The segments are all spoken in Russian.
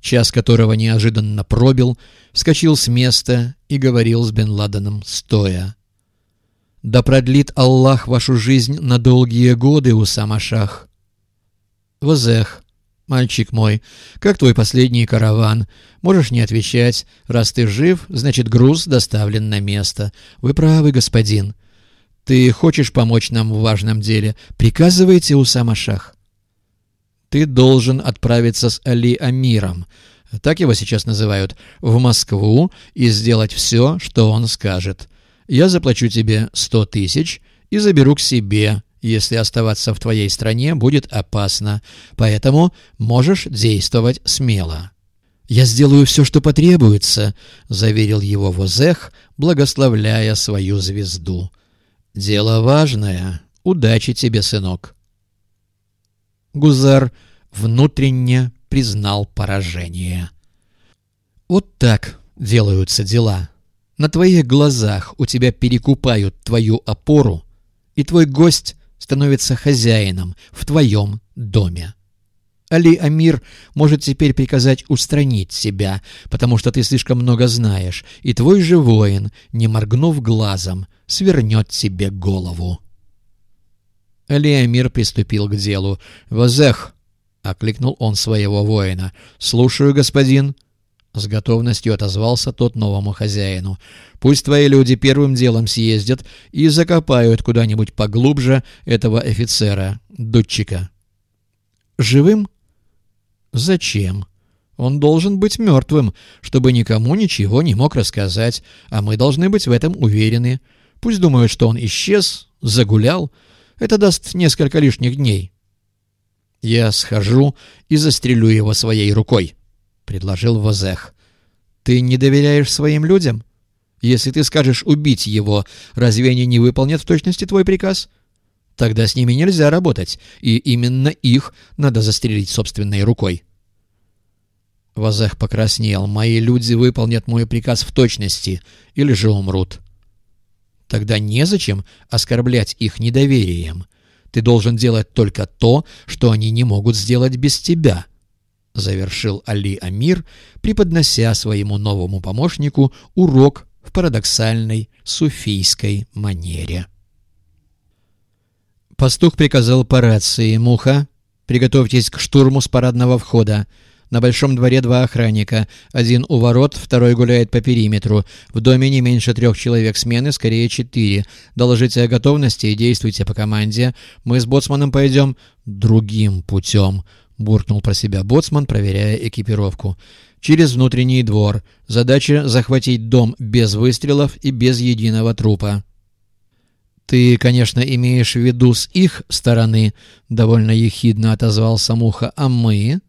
час которого неожиданно пробил, вскочил с места и говорил с Бен Ладеном стоя. «Да продлит Аллах вашу жизнь на долгие годы, Усамашах!» «Возех, мальчик мой, как твой последний караван? Можешь не отвечать. Раз ты жив, значит груз доставлен на место. Вы правы, господин. Ты хочешь помочь нам в важном деле? Приказывайте, Усамашах!» Ты должен отправиться с Али Амиром, так его сейчас называют, в Москву и сделать все, что он скажет. Я заплачу тебе сто тысяч и заберу к себе, если оставаться в твоей стране будет опасно, поэтому можешь действовать смело». «Я сделаю все, что потребуется», — заверил его Возех, благословляя свою звезду. «Дело важное. Удачи тебе, сынок». Гузар внутренне признал поражение. «Вот так делаются дела. На твоих глазах у тебя перекупают твою опору, и твой гость становится хозяином в твоем доме. Али Амир может теперь приказать устранить себя, потому что ты слишком много знаешь, и твой же воин, не моргнув глазом, свернет тебе голову». Алиамир приступил к делу. «Вазех!» — окликнул он своего воина. «Слушаю, господин!» С готовностью отозвался тот новому хозяину. «Пусть твои люди первым делом съездят и закопают куда-нибудь поглубже этого офицера, дудчика». «Живым?» «Зачем?» Он должен быть мертвым, чтобы никому ничего не мог рассказать, а мы должны быть в этом уверены. Пусть думают, что он исчез, загулял, это даст несколько лишних дней. «Я схожу и застрелю его своей рукой», — предложил Возех. «Ты не доверяешь своим людям? Если ты скажешь убить его, разве они не выполнят в точности твой приказ? Тогда с ними нельзя работать, и именно их надо застрелить собственной рукой». Возех покраснел. «Мои люди выполнят мой приказ в точности, или же умрут». Тогда незачем оскорблять их недоверием. Ты должен делать только то, что они не могут сделать без тебя», — завершил Али Амир, преподнося своему новому помощнику урок в парадоксальной суфийской манере. Пастух приказал по рации «Муха, приготовьтесь к штурму с парадного входа. На большом дворе два охранника. Один у ворот, второй гуляет по периметру. В доме не меньше трех человек смены, скорее четыре. Доложите о готовности и действуйте по команде. Мы с боцманом пойдем другим путем», — буркнул про себя боцман, проверяя экипировку. «Через внутренний двор. Задача — захватить дом без выстрелов и без единого трупа». «Ты, конечно, имеешь в виду с их стороны», — довольно ехидно отозвался Муха, — «а мы?»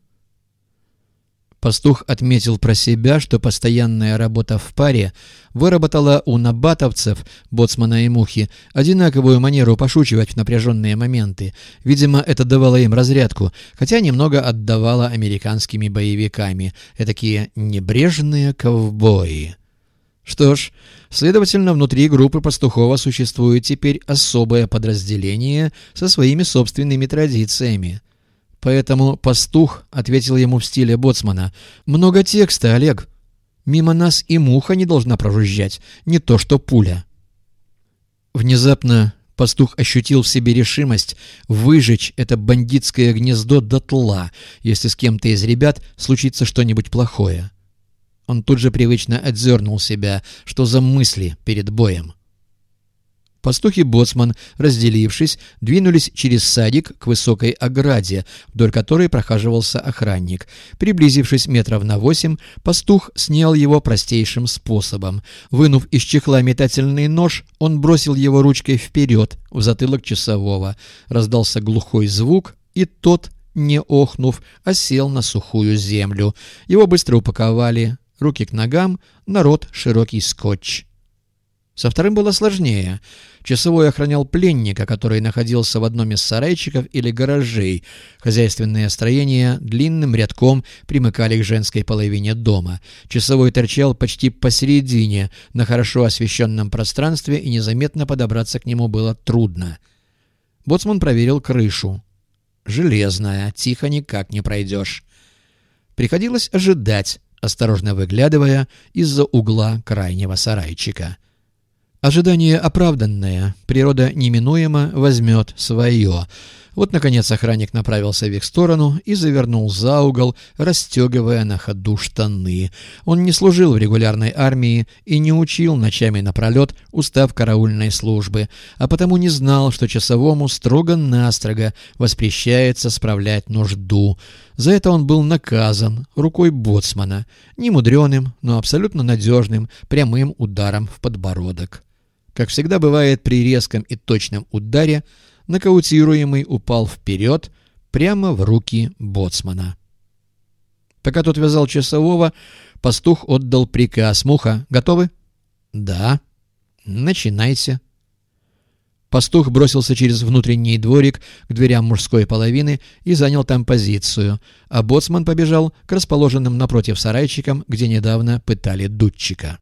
Пастух отметил про себя, что постоянная работа в паре выработала у набатовцев, боцмана и мухи, одинаковую манеру пошучивать в напряженные моменты. Видимо, это давало им разрядку, хотя немного отдавало американскими боевиками. Этакие небрежные ковбои. Что ж, следовательно, внутри группы Пастухова существует теперь особое подразделение со своими собственными традициями. Поэтому пастух ответил ему в стиле боцмана. «Много текста, Олег. Мимо нас и муха не должна прожужжать, не то что пуля». Внезапно пастух ощутил в себе решимость выжечь это бандитское гнездо дотла, если с кем-то из ребят случится что-нибудь плохое. Он тут же привычно отзернул себя, что за мысли перед боем. Пастух и боцман, разделившись, двинулись через садик к высокой ограде, вдоль которой прохаживался охранник. Приблизившись метров на восемь, пастух снял его простейшим способом. Вынув из чехла метательный нож, он бросил его ручкой вперед, в затылок часового. Раздался глухой звук, и тот, не охнув, осел на сухую землю. Его быстро упаковали, руки к ногам, народ широкий скотч. Со вторым было сложнее. Часовой охранял пленника, который находился в одном из сарайчиков или гаражей. Хозяйственные строения длинным рядком примыкали к женской половине дома. Часовой торчал почти посередине, на хорошо освещенном пространстве, и незаметно подобраться к нему было трудно. Боцман проверил крышу. «Железная, тихо никак не пройдешь». Приходилось ожидать, осторожно выглядывая из-за угла крайнего сарайчика. Ожидание оправданное, природа неминуемо возьмет свое. Вот, наконец, охранник направился в их сторону и завернул за угол, расстегивая на ходу штаны. Он не служил в регулярной армии и не учил ночами напролет устав караульной службы, а потому не знал, что часовому строго-настрого воспрещается справлять нужду. За это он был наказан рукой боцмана, немудреным, но абсолютно надежным прямым ударом в подбородок. Как всегда бывает при резком и точном ударе, нокаутируемый упал вперед прямо в руки боцмана. Пока тот вязал часового, пастух отдал приказ. «Муха, готовы?» «Да». «Начинайте». Пастух бросился через внутренний дворик к дверям мужской половины и занял там позицию, а боцман побежал к расположенным напротив сарайчикам, где недавно пытали дудчика.